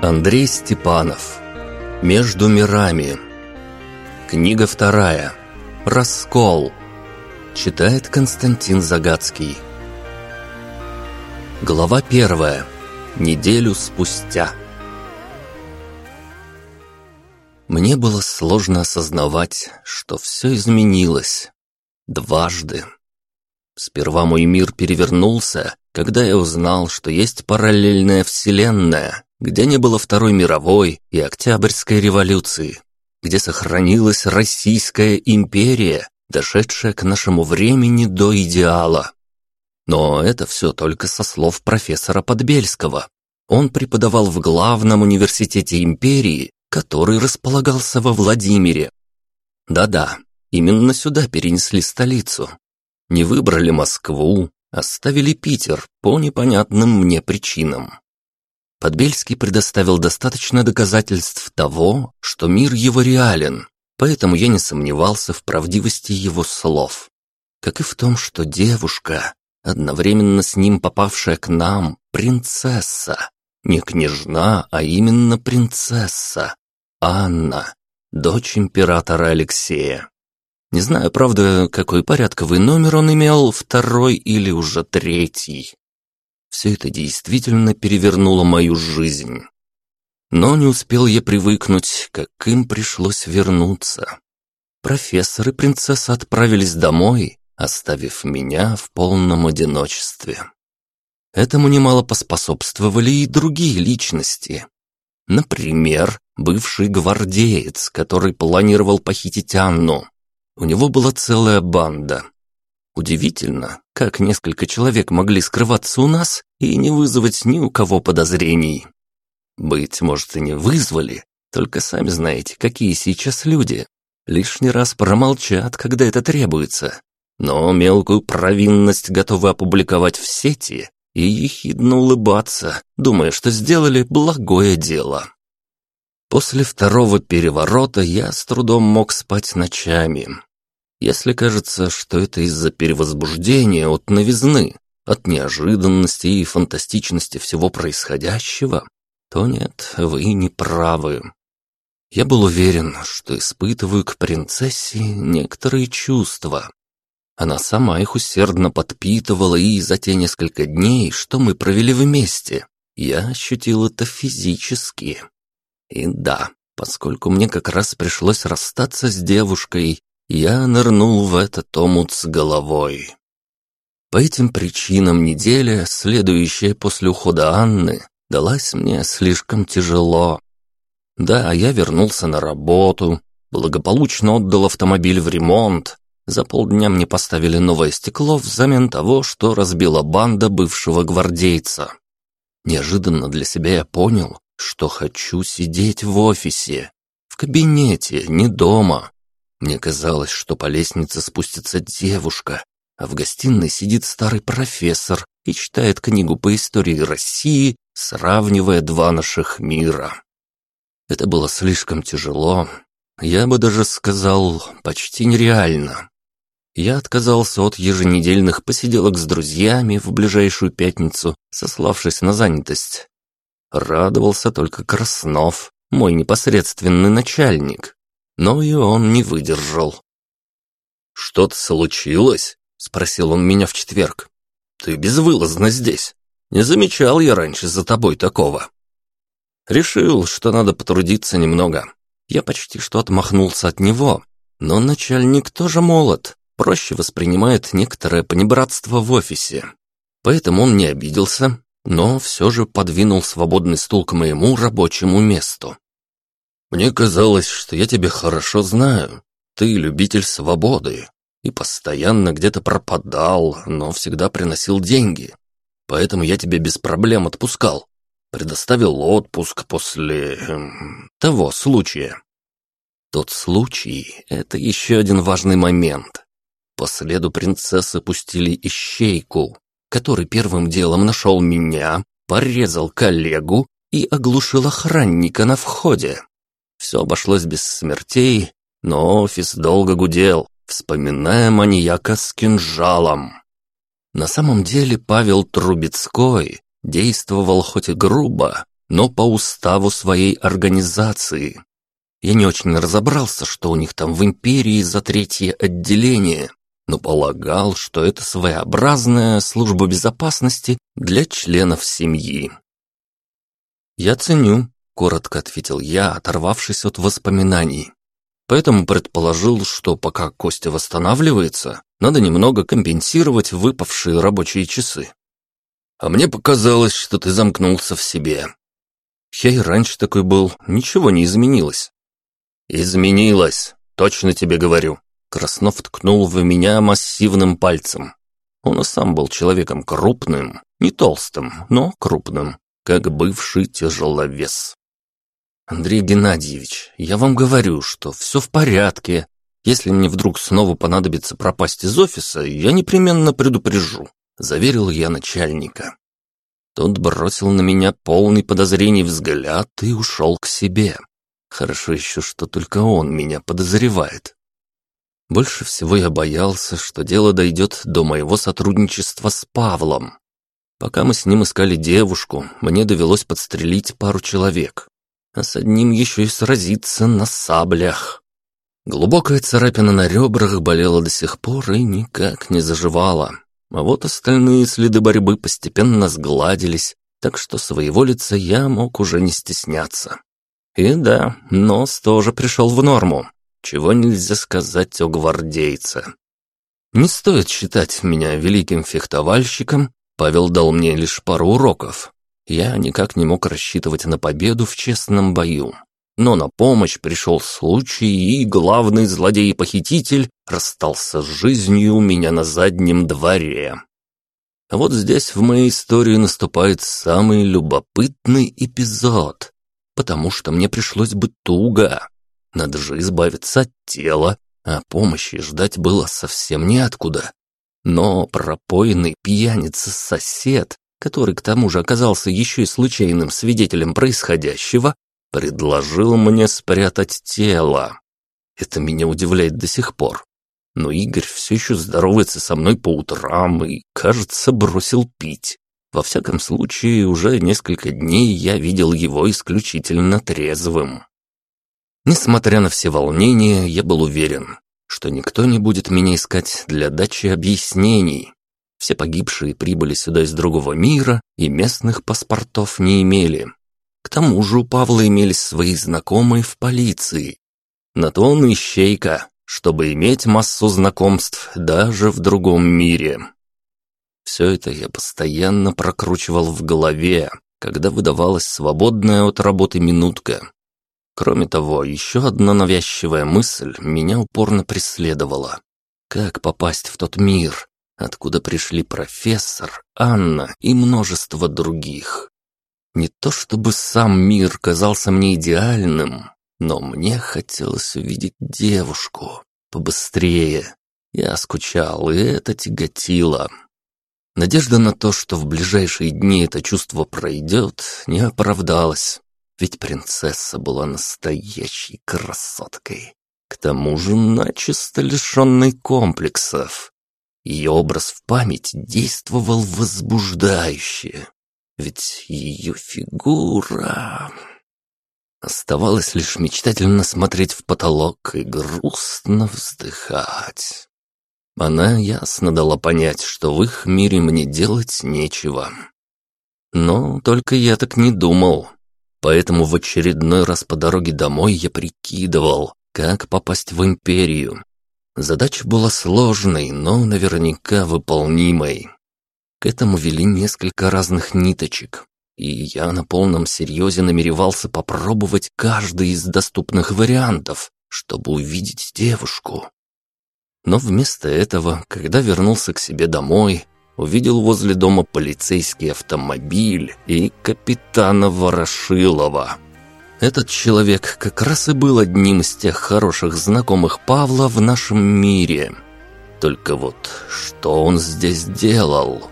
Андрей Степанов. Между мирами Книга вторая. Раскол Читает Константин Загадский. Глава первая. Неделю спустя Мне было сложно осознавать, что все изменилось. Дважды. Сперва мой мир перевернулся, когда я узнал, что есть параллельная вселенная, где не было Второй мировой и Октябрьской революции, где сохранилась Российская империя, дошедшая к нашему времени до идеала. Но это все только со слов профессора Подбельского. Он преподавал в главном университете империи, который располагался во Владимире. Да-да, именно сюда перенесли столицу, не выбрали Москву, оставили Питер по непонятным мне причинам. Подбельский предоставил достаточно доказательств того, что мир его реален, поэтому я не сомневался в правдивости его слов. Как и в том, что девушка, одновременно с ним попавшая к нам, принцесса, не княжна, а именно принцесса, Анна, дочь императора Алексея. Не знаю, правда, какой порядковый номер он имел, второй или уже третий. Все это действительно перевернуло мою жизнь. Но не успел я привыкнуть, как им пришлось вернуться. Профессор и принцесса отправились домой, оставив меня в полном одиночестве. Этому немало поспособствовали и другие личности. Например, бывший гвардеец, который планировал похитить Анну. У него была целая банда. Удивительно, как несколько человек могли скрываться у нас и не вызвать ни у кого подозрений. Быть может, и не вызвали, только сами знаете, какие сейчас люди. Лишний раз промолчат, когда это требуется. Но мелкую провинность готовы опубликовать в сети и ехидно улыбаться, думая, что сделали благое дело. После второго переворота я с трудом мог спать ночами. Если кажется, что это из-за перевозбуждения от новизны, от неожиданности и фантастичности всего происходящего, то нет, вы не правы. Я был уверен, что испытываю к принцессе некоторые чувства. Она сама их усердно подпитывала, и за те несколько дней, что мы провели вместе, я ощутил это физически. И да, поскольку мне как раз пришлось расстаться с девушкой, я нырнул в этот омут с головой. По этим причинам неделя, следующая после ухода Анны, далась мне слишком тяжело. Да, я вернулся на работу, благополучно отдал автомобиль в ремонт. За полдня мне поставили новое стекло взамен того, что разбила банда бывшего гвардейца. Неожиданно для себя я понял, что хочу сидеть в офисе, в кабинете, не дома, мне казалось, что по лестнице спустится девушка, а в гостиной сидит старый профессор и читает книгу по истории России, сравнивая два наших мира. Это было слишком тяжело, я бы даже сказал, почти нереально. Я отказался от еженедельных посиделок с друзьями в ближайшую пятницу, сославшись на занятость. Радовался только Краснов, мой непосредственный начальник но и он не выдержал. «Что-то случилось?» — спросил он меня в четверг. «Ты безвылазно здесь. Не замечал я раньше за тобой такого». Решил, что надо потрудиться немного. Я почти что отмахнулся от него, но начальник тоже молод, проще воспринимает некоторое понебратство в офисе. Поэтому он не обиделся, но все же подвинул свободный стул к моему рабочему месту. Мне казалось, что я тебя хорошо знаю. Ты любитель свободы и постоянно где-то пропадал, но всегда приносил деньги. Поэтому я тебя без проблем отпускал. Предоставил отпуск после... Эм, того случая. Тот случай — это еще один важный момент. По следу принцессы пустили ищейку, который первым делом нашел меня, порезал коллегу и оглушил охранника на входе. Все обошлось без смертей, но офис долго гудел, вспоминая маньяка с кинжалом. На самом деле Павел Трубецкой действовал хоть и грубо, но по уставу своей организации. Я не очень разобрался, что у них там в империи за третье отделение, но полагал, что это своеобразная служба безопасности для членов семьи. «Я ценю», — коротко ответил я, оторвавшись от воспоминаний. Поэтому предположил, что пока Костя восстанавливается, надо немного компенсировать выпавшие рабочие часы. А мне показалось, что ты замкнулся в себе. Я и раньше такой был, ничего не изменилось. Изменилось, точно тебе говорю. Краснов ткнул в меня массивным пальцем. Он и сам был человеком крупным, не толстым, но крупным, как бывший тяжеловес. «Андрей Геннадьевич, я вам говорю, что все в порядке. Если мне вдруг снова понадобится пропасть из офиса, я непременно предупрежу», — заверил я начальника. Тот бросил на меня полный подозрений взгляд и ушел к себе. Хорошо еще, что только он меня подозревает. Больше всего я боялся, что дело дойдет до моего сотрудничества с Павлом. Пока мы с ним искали девушку, мне довелось подстрелить пару человек а с одним еще и сразиться на саблях. Глубокая царапина на ребрах болела до сих пор и никак не заживала. А вот остальные следы борьбы постепенно сгладились, так что своего лица я мог уже не стесняться. И да, нос тоже пришел в норму, чего нельзя сказать о гвардейце. Не стоит считать меня великим фехтовальщиком, Павел дал мне лишь пару уроков, я никак не мог рассчитывать на победу в честном бою. Но на помощь пришел случай, и главный злодей-похититель расстался с жизнью у меня на заднем дворе. А вот здесь в моей истории наступает самый любопытный эпизод, потому что мне пришлось бы туго. Надо же избавиться от тела, а помощи ждать было совсем неоткуда. Но пропойный пьяница-сосед который к тому же оказался еще и случайным свидетелем происходящего, предложил мне спрятать тело. Это меня удивляет до сих пор. Но Игорь все еще здоровается со мной по утрам и, кажется, бросил пить. Во всяком случае, уже несколько дней я видел его исключительно трезвым. Несмотря на все волнения, я был уверен, что никто не будет меня искать для дачи объяснений, все погибшие прибыли сюда из другого мира и местных паспортов не имели. К тому же у Павла имелись свои знакомые в полиции. На то он ищейка, чтобы иметь массу знакомств даже в другом мире. Все это я постоянно прокручивал в голове, когда выдавалась свободная от работы минутка. Кроме того, еще одна навязчивая мысль меня упорно преследовала. Как попасть в тот мир, откуда пришли профессор, Анна и множество других. Не то чтобы сам мир казался мне идеальным, но мне хотелось увидеть девушку побыстрее. Я скучал, и это тяготило. Надежда на то, что в ближайшие дни это чувство пройдет, не оправдалась. Ведь принцесса была настоящей красоткой. К тому же начисто лишенной комплексов. Ее образ в память действовал возбуждающе. Ведь ее фигура... Оставалось лишь мечтательно смотреть в потолок и грустно вздыхать. Она ясно дала понять, что в их мире мне делать нечего. Но только я так не думал. Поэтому в очередной раз по дороге домой я прикидывал, как попасть в Империю, Задача была сложной, но наверняка выполнимой. К этому вели несколько разных ниточек, и я на полном серьезе намеревался попробовать каждый из доступных вариантов, чтобы увидеть девушку. Но вместо этого, когда вернулся к себе домой, увидел возле дома полицейский автомобиль и капитана Ворошилова. Этот человек как раз и был одним из тех хороших знакомых Павла в нашем мире. Только вот что он здесь делал?